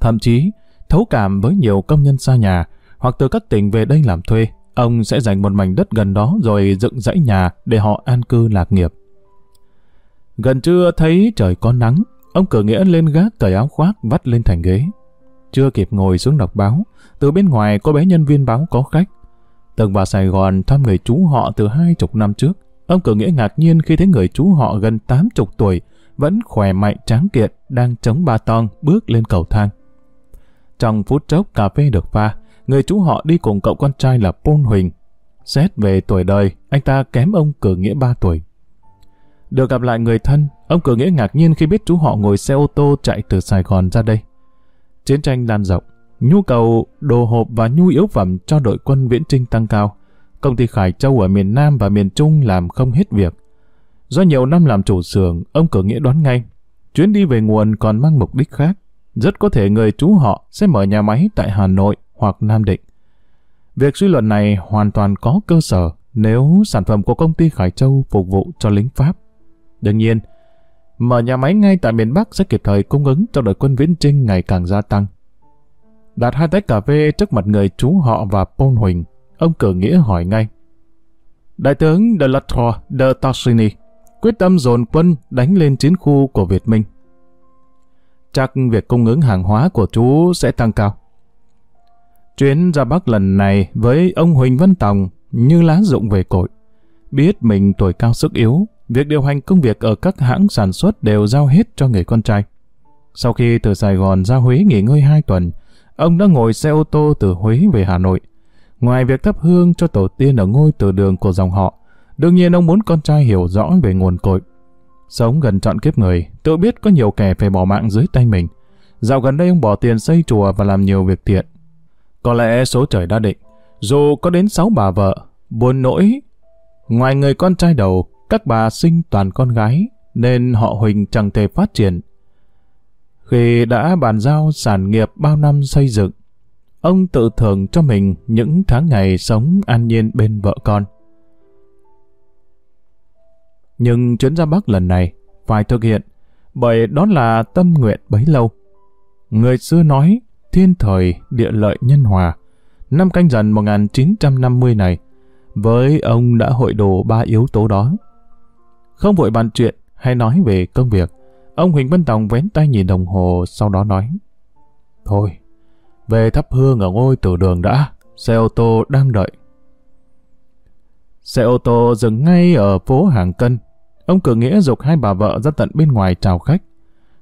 Thậm chí, thấu cảm với nhiều công nhân xa nhà hoặc từ các tỉnh về đây làm thuê, ông sẽ dành một mảnh đất gần đó rồi dựng dãy nhà để họ an cư lạc nghiệp. Gần trưa thấy trời có nắng, ông cử nghĩa lên gác cởi áo khoác vắt lên thành ghế. Chưa kịp ngồi xuống đọc báo, từ bên ngoài có bé nhân viên báo có khách. Từng vào Sài Gòn thăm người chú họ từ hai chục năm trước. Ông cử nghĩa ngạc nhiên khi thấy người chú họ gần tám chục tuổi, vẫn khỏe mạnh tráng kiện, đang chống ba ton bước lên cầu thang. Trong phút chốc cà phê được pha, người chú họ đi cùng cậu con trai là Pôn Huỳnh. Xét về tuổi đời, anh ta kém ông cử nghĩa ba tuổi. Được gặp lại người thân, ông cử nghĩa ngạc nhiên khi biết chú họ ngồi xe ô tô chạy từ Sài Gòn ra đây. Chiến tranh lan rộng, nhu cầu đồ hộp và nhu yếu phẩm cho đội quân viễn trinh tăng cao. Công ty Khải Châu ở miền Nam và miền Trung làm không hết việc. Do nhiều năm làm chủ xưởng, ông cử nghĩa đoán ngay. Chuyến đi về nguồn còn mang mục đích khác. Rất có thể người chú họ sẽ mở nhà máy tại Hà Nội hoặc Nam Định. Việc suy luận này hoàn toàn có cơ sở nếu sản phẩm của công ty Khải Châu phục vụ cho lính Pháp. Đương nhiên, mở nhà máy ngay tại miền Bắc sẽ kịp thời cung ứng cho đội quân viễn trinh ngày càng gia tăng. Đặt hai tách cà phê trước mặt người chú họ và Paul Huỳnh, ông cử nghĩa hỏi ngay. Đại tướng de la Troyes de Tassini quyết tâm dồn quân đánh lên chiến khu của Việt Minh. Chắc việc cung ứng hàng hóa của chú sẽ tăng cao. Chuyến ra Bắc lần này với ông Huỳnh Văn Tòng như lá rụng về cội. Biết mình tuổi cao sức yếu, việc điều hành công việc ở các hãng sản xuất đều giao hết cho người con trai. Sau khi từ Sài Gòn ra Huế nghỉ ngơi hai tuần, ông đã ngồi xe ô tô từ Huế về Hà Nội. Ngoài việc thắp hương cho tổ tiên ở ngôi từ đường của dòng họ, đương nhiên ông muốn con trai hiểu rõ về nguồn cội. Sống gần trọn kiếp người, tự biết có nhiều kẻ phải bỏ mạng dưới tay mình. Dạo gần đây ông bỏ tiền xây chùa và làm nhiều việc thiện. Có lẽ số trời đã định, dù có đến sáu bà vợ, buồn nỗi. Ngoài người con trai đầu, các bà sinh toàn con gái, nên họ Huỳnh chẳng thể phát triển. Khi đã bàn giao sản nghiệp bao năm xây dựng, ông tự thưởng cho mình những tháng ngày sống an nhiên bên vợ con. Nhưng chuyến ra Bắc lần này phải thực hiện, bởi đó là tâm nguyện bấy lâu. Người xưa nói, thiên thời, địa lợi nhân hòa. Năm canh dần 1950 này, với ông đã hội đồ ba yếu tố đó. Không vội bàn chuyện hay nói về công việc, ông Huỳnh Văn Tòng vén tay nhìn đồng hồ sau đó nói Thôi, về thắp hương ở ngôi tử đường đã, xe ô tô đang đợi. Xe ô tô dừng ngay ở phố Hàng Cân. Ông cử nghĩa dục hai bà vợ ra tận bên ngoài chào khách.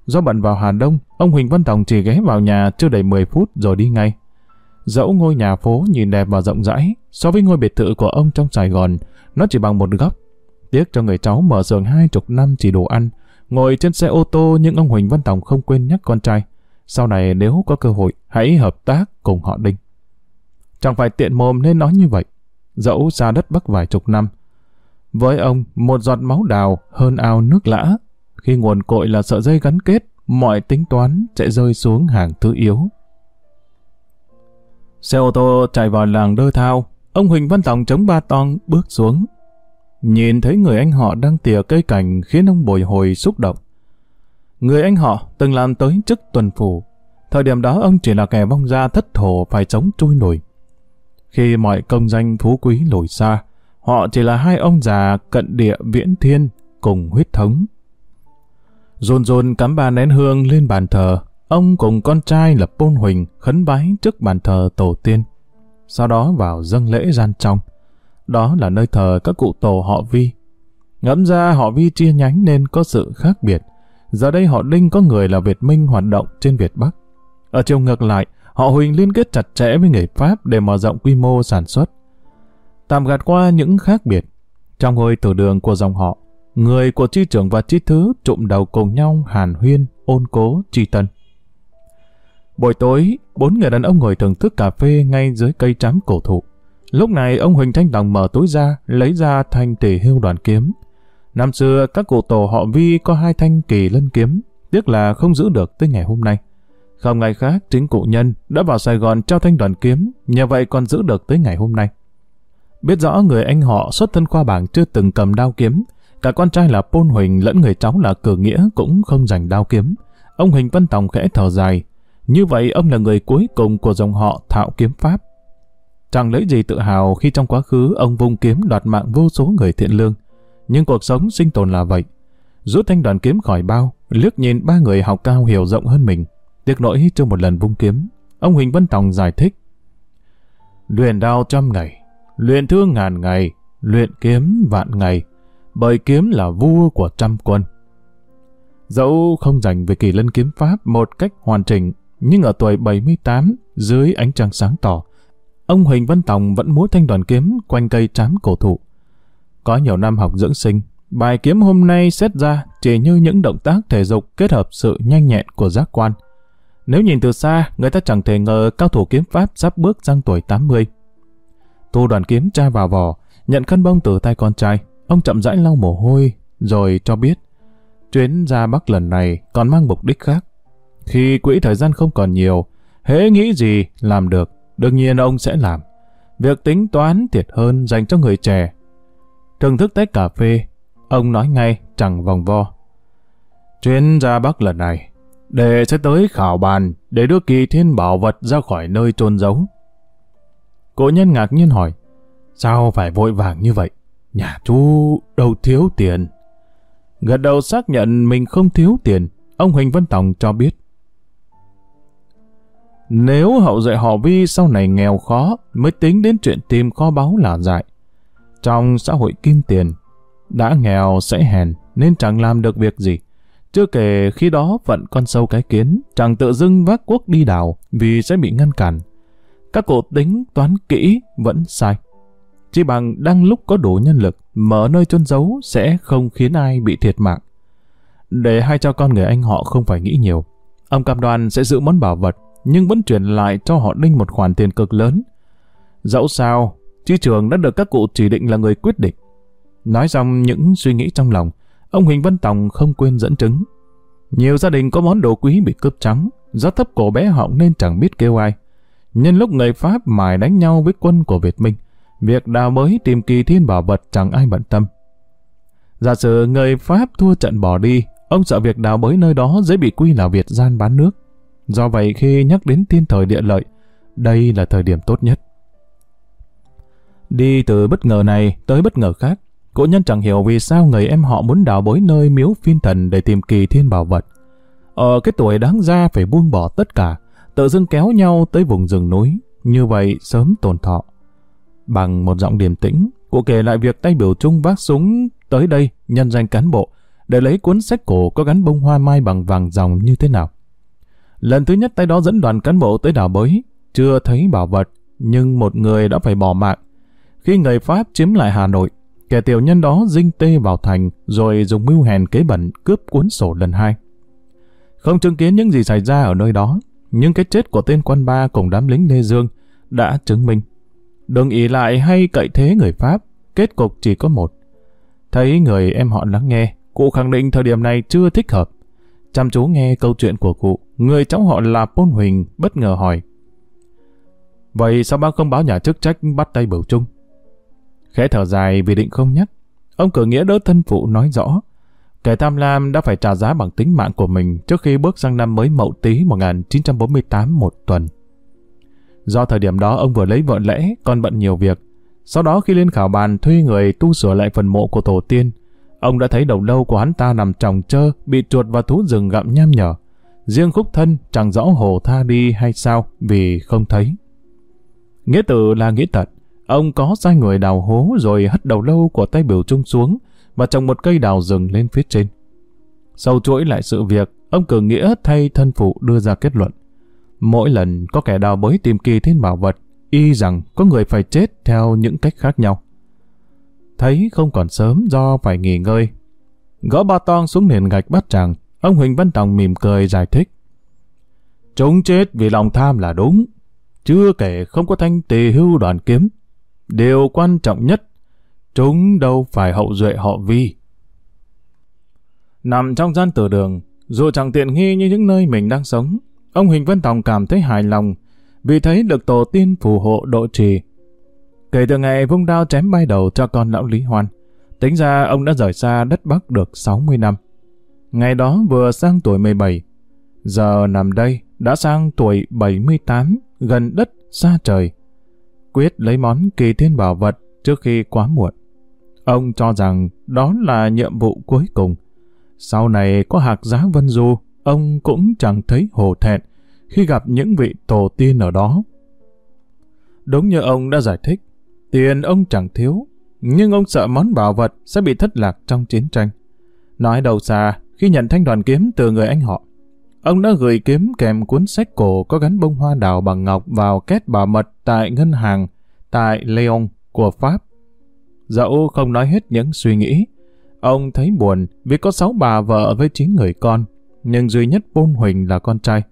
Do bận vào Hà Đông, ông Huỳnh Văn Tòng chỉ ghé vào nhà chưa đầy 10 phút rồi đi ngay. Dẫu ngôi nhà phố nhìn đẹp và rộng rãi, so với ngôi biệt thự của ông trong Sài Gòn, nó chỉ bằng một góc. Tiếc cho người cháu mở giường hai chục năm chỉ đồ ăn, ngồi trên xe ô tô nhưng ông Huỳnh Văn Tòng không quên nhắc con trai. Sau này nếu có cơ hội, hãy hợp tác cùng họ Đinh. Chẳng phải tiện mồm nên nói như vậy, dẫu xa đất Bắc vài chục năm. Với ông, một giọt máu đào hơn ao nước lã. Khi nguồn cội là sợi dây gắn kết, mọi tính toán sẽ rơi xuống hàng thứ yếu. Xe ô tô chạy vào làng đơ thao, ông Huỳnh Văn Tòng chống ba tong bước xuống. Nhìn thấy người anh họ đang tỉa cây cảnh khiến ông bồi hồi xúc động. Người anh họ từng làm tới chức tuần phủ. Thời điểm đó ông chỉ là kẻ vong gia thất thổ phải chống trôi nổi. Khi mọi công danh phú quý lùi xa, họ chỉ là hai ông già cận địa viễn thiên cùng huyết thống. Rôn rôn cắm ba nén hương lên bàn thờ, ông cùng con trai là Pôn Huỳnh khấn bái trước bàn thờ tổ tiên. Sau đó vào dâng lễ gian trong. Đó là nơi thờ các cụ tổ họ Vi. Ngẫm ra họ Vi chia nhánh nên có sự khác biệt. Giờ đây họ Đinh có người là Việt Minh hoạt động trên Việt Bắc. Ở chiều ngược lại, họ Huỳnh liên kết chặt chẽ với người Pháp để mở rộng quy mô sản xuất. Tạm gạt qua những khác biệt, trong ngôi tử đường của dòng họ, người của chi trưởng và chi thứ trụm đầu cùng nhau hàn huyên, ôn cố, tri tân. Buổi tối, bốn người đàn ông ngồi thưởng thức cà phê ngay dưới cây trám cổ thụ. Lúc này ông Huỳnh Thanh Đồng mở túi ra, lấy ra thanh tỷ hưu đoàn kiếm. Năm xưa, các cụ tổ họ Vi có hai thanh kỳ lân kiếm, tiếc là không giữ được tới ngày hôm nay. Không ngày khác, chính cụ nhân đã vào Sài Gòn trao thanh đoàn kiếm, nhờ vậy còn giữ được tới ngày hôm nay. Biết rõ người anh họ xuất thân khoa bảng chưa từng cầm đao kiếm, cả con trai là Pôn Huỳnh lẫn người cháu là Cử Nghĩa cũng không giành đao kiếm. Ông Huỳnh Văn Tòng khẽ thở dài, như vậy ông là người cuối cùng của dòng họ thạo kiếm pháp. Chẳng lấy gì tự hào khi trong quá khứ ông vung kiếm đoạt mạng vô số người thiện lương. Nhưng cuộc sống sinh tồn là vậy. Rút thanh đoàn kiếm khỏi bao, liếc nhìn ba người học cao hiểu rộng hơn mình. Tiếc nỗi chưa một lần vung kiếm. Ông Huỳnh Văn Tòng giải thích. Luyện đao trăm ngày, luyện thương ngàn ngày, luyện kiếm vạn ngày, bởi kiếm là vua của trăm quân. Dẫu không dành về kỳ lân kiếm pháp một cách hoàn chỉnh, nhưng ở tuổi 78, dưới ánh trăng sáng tỏ, ông Huỳnh Văn Tòng vẫn múa thanh đoàn kiếm quanh cây trám cổ thụ. Có nhiều năm học dưỡng sinh, bài kiếm hôm nay xét ra chỉ như những động tác thể dục kết hợp sự nhanh nhẹn của giác quan. Nếu nhìn từ xa, người ta chẳng thể ngờ cao thủ kiếm pháp sắp bước sang tuổi 80. Tu đoàn kiếm tra vào vỏ, nhận khăn bông từ tay con trai, ông chậm rãi lau mồ hôi, rồi cho biết. Chuyến ra Bắc lần này còn mang mục đích khác. Khi quỹ thời gian không còn nhiều, hễ nghĩ gì làm được, đương nhiên ông sẽ làm. Việc tính toán thiệt hơn dành cho người trẻ. Thưởng thức tách cà phê, ông nói ngay chẳng vòng vo. Chuyến ra Bắc lần này, để sẽ tới khảo bàn để đưa kỳ thiên bảo vật ra khỏi nơi trôn giấu. Cô nhân ngạc nhiên hỏi, sao phải vội vàng như vậy? Nhà chú đâu thiếu tiền. Gật đầu xác nhận mình không thiếu tiền, ông Huỳnh Văn Tòng cho biết. Nếu hậu dạy họ Vi sau này nghèo khó mới tính đến chuyện tìm kho báu là dại. Trong xã hội kim tiền, đã nghèo sẽ hèn nên chẳng làm được việc gì. Chưa kể khi đó vận con sâu cái kiến, chẳng tự dưng vác quốc đi đào vì sẽ bị ngăn cản. Các cụ tính toán kỹ vẫn sai. Chỉ bằng đang lúc có đủ nhân lực, mở nơi chôn giấu sẽ không khiến ai bị thiệt mạng. Để hai cho con người anh họ không phải nghĩ nhiều. Ông cam đoan sẽ giữ món bảo vật nhưng vẫn chuyển lại cho họ Đinh một khoản tiền cực lớn. Dẫu sao, chi trường đã được các cụ chỉ định là người quyết định. Nói xong những suy nghĩ trong lòng, ông Huỳnh Văn Tòng không quên dẫn chứng. Nhiều gia đình có món đồ quý bị cướp trắng, do thấp cổ bé họng nên chẳng biết kêu ai. Nhân lúc người Pháp mài đánh nhau với quân của Việt Minh, việc đào mới tìm kỳ thiên bảo vật chẳng ai bận tâm. Giả sử người Pháp thua trận bỏ đi, ông sợ việc đào bới nơi đó dễ bị quy là Việt gian bán nước. Do vậy khi nhắc đến tiên thời địa lợi, đây là thời điểm tốt nhất. Đi từ bất ngờ này tới bất ngờ khác, cổ nhân chẳng hiểu vì sao người em họ muốn đào bối nơi miếu phiên thần để tìm kỳ thiên bảo vật. Ở cái tuổi đáng ra phải buông bỏ tất cả, tự dưng kéo nhau tới vùng rừng núi, như vậy sớm tồn thọ. Bằng một giọng điềm tĩnh, Cụ kể lại việc tay biểu trung vác súng tới đây nhân danh cán bộ để lấy cuốn sách cổ có gắn bông hoa mai bằng vàng dòng như thế nào. Lần thứ nhất tay đó dẫn đoàn cán bộ tới đảo bới, chưa thấy bảo vật, nhưng một người đã phải bỏ mạng. Khi người Pháp chiếm lại Hà Nội, kẻ tiểu nhân đó dinh tê vào thành rồi dùng mưu hèn kế bẩn cướp cuốn sổ lần hai. Không chứng kiến những gì xảy ra ở nơi đó, nhưng cái chết của tên quan ba cùng đám lính Lê Dương đã chứng minh. Đừng ý lại hay cậy thế người Pháp, kết cục chỉ có một. Thấy người em họ lắng nghe, cụ khẳng định thời điểm này chưa thích hợp. Chăm chú nghe câu chuyện của cụ, người cháu họ là Pôn Huỳnh bất ngờ hỏi. Vậy sao bác không báo nhà chức trách bắt tay bửu chung? Khẽ thở dài vì định không nhắc. Ông cử nghĩa đỡ thân phụ nói rõ. Kẻ tham lam đã phải trả giá bằng tính mạng của mình trước khi bước sang năm mới Mậu Tý 1948 một tuần. Do thời điểm đó ông vừa lấy vợ lẽ, còn bận nhiều việc. Sau đó khi lên khảo bàn thuê người tu sửa lại phần mộ của tổ tiên, ông đã thấy đầu lâu của hắn ta nằm tròng trơ, bị chuột và thú rừng gặm nham nhở. Riêng khúc thân chẳng rõ hồ tha đi hay sao vì không thấy. Nghĩa tử là nghĩa tật. Ông có sai người đào hố rồi hất đầu lâu của tay biểu trung xuống và trồng một cây đào rừng lên phía trên. Sau chuỗi lại sự việc, ông cử nghĩa thay thân phụ đưa ra kết luận. Mỗi lần có kẻ đào bới tìm kỳ thiên bảo vật, y rằng có người phải chết theo những cách khác nhau. Thấy không còn sớm do phải nghỉ ngơi. Gõ ba toang xuống nền gạch bắt chàng, ông Huỳnh Văn Tòng mỉm cười giải thích. Chúng chết vì lòng tham là đúng, chưa kể không có thanh tỳ hưu đoàn kiếm. Điều quan trọng nhất, chúng đâu phải hậu duệ họ vi. Nằm trong gian tử đường, dù chẳng tiện nghi như những nơi mình đang sống, ông Huỳnh Văn Tòng cảm thấy hài lòng vì thấy được tổ tiên phù hộ độ trì. Kể từ ngày vung đao chém bay đầu cho con lão Lý Hoan, tính ra ông đã rời xa đất Bắc được 60 năm. Ngày đó vừa sang tuổi 17, giờ nằm đây đã sang tuổi 78, gần đất, xa trời. Quyết lấy món kỳ thiên bảo vật trước khi quá muộn. Ông cho rằng đó là nhiệm vụ cuối cùng. Sau này có hạc giá vân du, ông cũng chẳng thấy hổ thẹn khi gặp những vị tổ tiên ở đó. Đúng như ông đã giải thích, tiền ông chẳng thiếu, nhưng ông sợ món bảo vật sẽ bị thất lạc trong chiến tranh. Nói đầu xa, khi nhận thanh đoàn kiếm từ người anh họ, ông đã gửi kiếm kèm cuốn sách cổ có gắn bông hoa đào bằng ngọc vào két bảo mật tại ngân hàng tại Lyon của Pháp. Dẫu không nói hết những suy nghĩ, ông thấy buồn vì có sáu bà vợ với chín người con, nhưng duy nhất Bôn Huỳnh là con trai.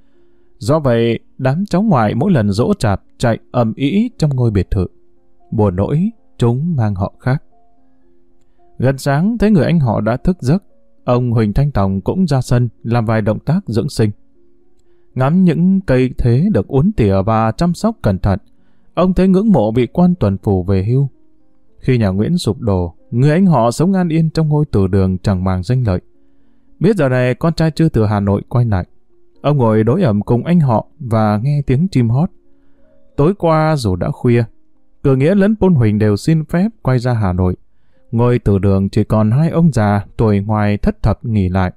Do vậy, đám cháu ngoại mỗi lần dỗ chạp chạy ầm ĩ trong ngôi biệt thự. Buồn nỗi, chúng mang họ khác. Gần sáng thấy người anh họ đã thức giấc, ông Huỳnh Thanh Tòng cũng ra sân làm vài động tác dưỡng sinh. Ngắm những cây thế được uốn tỉa và chăm sóc cẩn thận, ông thấy ngưỡng mộ vị quan tuần phủ về hưu. Khi nhà Nguyễn sụp đổ, người anh họ sống an yên trong ngôi tử đường chẳng màng danh lợi. Biết giờ này con trai chưa từ Hà Nội quay lại, Ông ngồi đối ẩm cùng anh họ và nghe tiếng chim hót. Tối qua dù đã khuya, Cửa Nghĩa lẫn Pôn Huỳnh đều xin phép quay ra Hà Nội. Ngôi từ đường chỉ còn hai ông già tuổi ngoài thất thập nghỉ lại.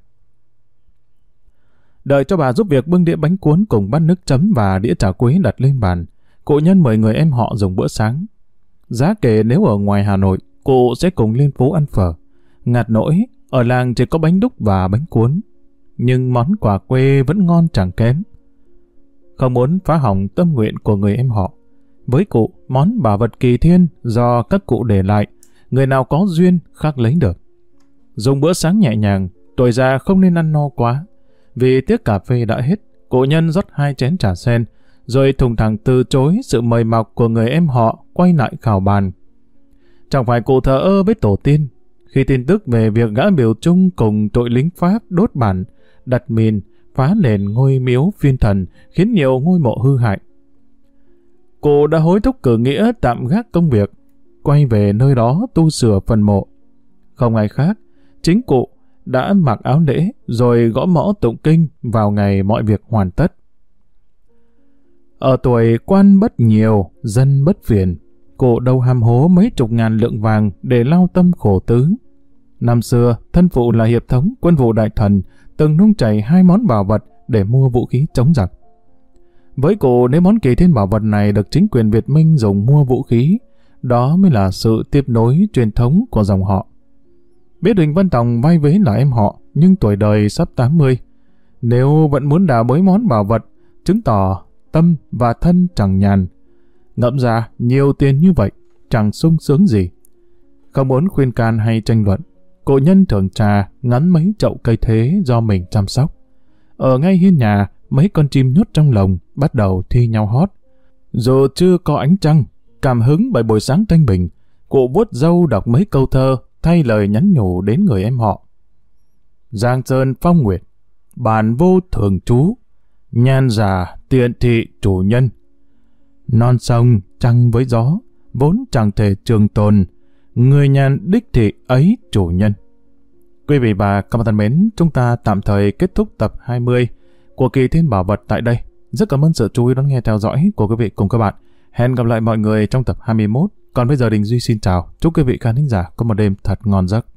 Đợi cho bà giúp việc bưng đĩa bánh cuốn cùng bát nước chấm và đĩa trà quế đặt lên bàn. Cụ nhân mời người em họ dùng bữa sáng. Giá kể nếu ở ngoài Hà Nội, cụ sẽ cùng lên phố ăn phở. Ngạt nỗi, ở làng chỉ có bánh đúc và bánh cuốn nhưng món quà quê vẫn ngon chẳng kém. Không muốn phá hỏng tâm nguyện của người em họ. Với cụ, món bảo vật kỳ thiên do các cụ để lại, người nào có duyên khác lấy được. Dùng bữa sáng nhẹ nhàng, tuổi già không nên ăn no quá. Vì tiếc cà phê đã hết, cụ nhân rót hai chén trà sen, rồi thùng thẳng từ chối sự mời mọc của người em họ quay lại khảo bàn. Chẳng phải cụ thờ ơ với tổ tiên, khi tin tức về việc gã biểu trung cùng tội lính Pháp đốt bản đặt mìn, phá nền ngôi miếu phiên thần, khiến nhiều ngôi mộ hư hại. Cô đã hối thúc cử nghĩa tạm gác công việc, quay về nơi đó tu sửa phần mộ. Không ai khác, chính cụ đã mặc áo lễ rồi gõ mõ tụng kinh vào ngày mọi việc hoàn tất. Ở tuổi quan bất nhiều, dân bất phiền, cụ đâu ham hố mấy chục ngàn lượng vàng để lao tâm khổ tứ. Năm xưa, thân phụ là hiệp thống quân vụ đại thần, từng nung chảy hai món bảo vật để mua vũ khí chống giặc. Với cụ, nếu món kỳ thiên bảo vật này được chính quyền Việt Minh dùng mua vũ khí, đó mới là sự tiếp nối truyền thống của dòng họ. Biết Huỳnh Văn Tòng vai vế là em họ, nhưng tuổi đời sắp 80. Nếu vẫn muốn đào bới món bảo vật, chứng tỏ tâm và thân chẳng nhàn. Ngẫm ra, nhiều tiền như vậy, chẳng sung sướng gì. Không muốn khuyên can hay tranh luận, cụ nhân thường trà ngắn mấy chậu cây thế do mình chăm sóc. Ở ngay hiên nhà, mấy con chim nhốt trong lồng bắt đầu thi nhau hót. Dù chưa có ánh trăng, cảm hứng bởi buổi sáng thanh bình, cụ vuốt dâu đọc mấy câu thơ thay lời nhắn nhủ đến người em họ. Giang Sơn Phong Nguyệt, bàn vô thường chú nhan già tiện thị chủ nhân. Non sông trăng với gió, vốn chẳng thể trường tồn, người nhàn đích thị ấy chủ nhân. Quý vị và các bạn thân mến, chúng ta tạm thời kết thúc tập 20 của kỳ thiên bảo vật tại đây. Rất cảm ơn sự chú ý đón nghe theo dõi của quý vị cùng các bạn. Hẹn gặp lại mọi người trong tập 21. Còn bây giờ Đình Duy xin chào. Chúc quý vị khán thính giả có một đêm thật ngon giấc.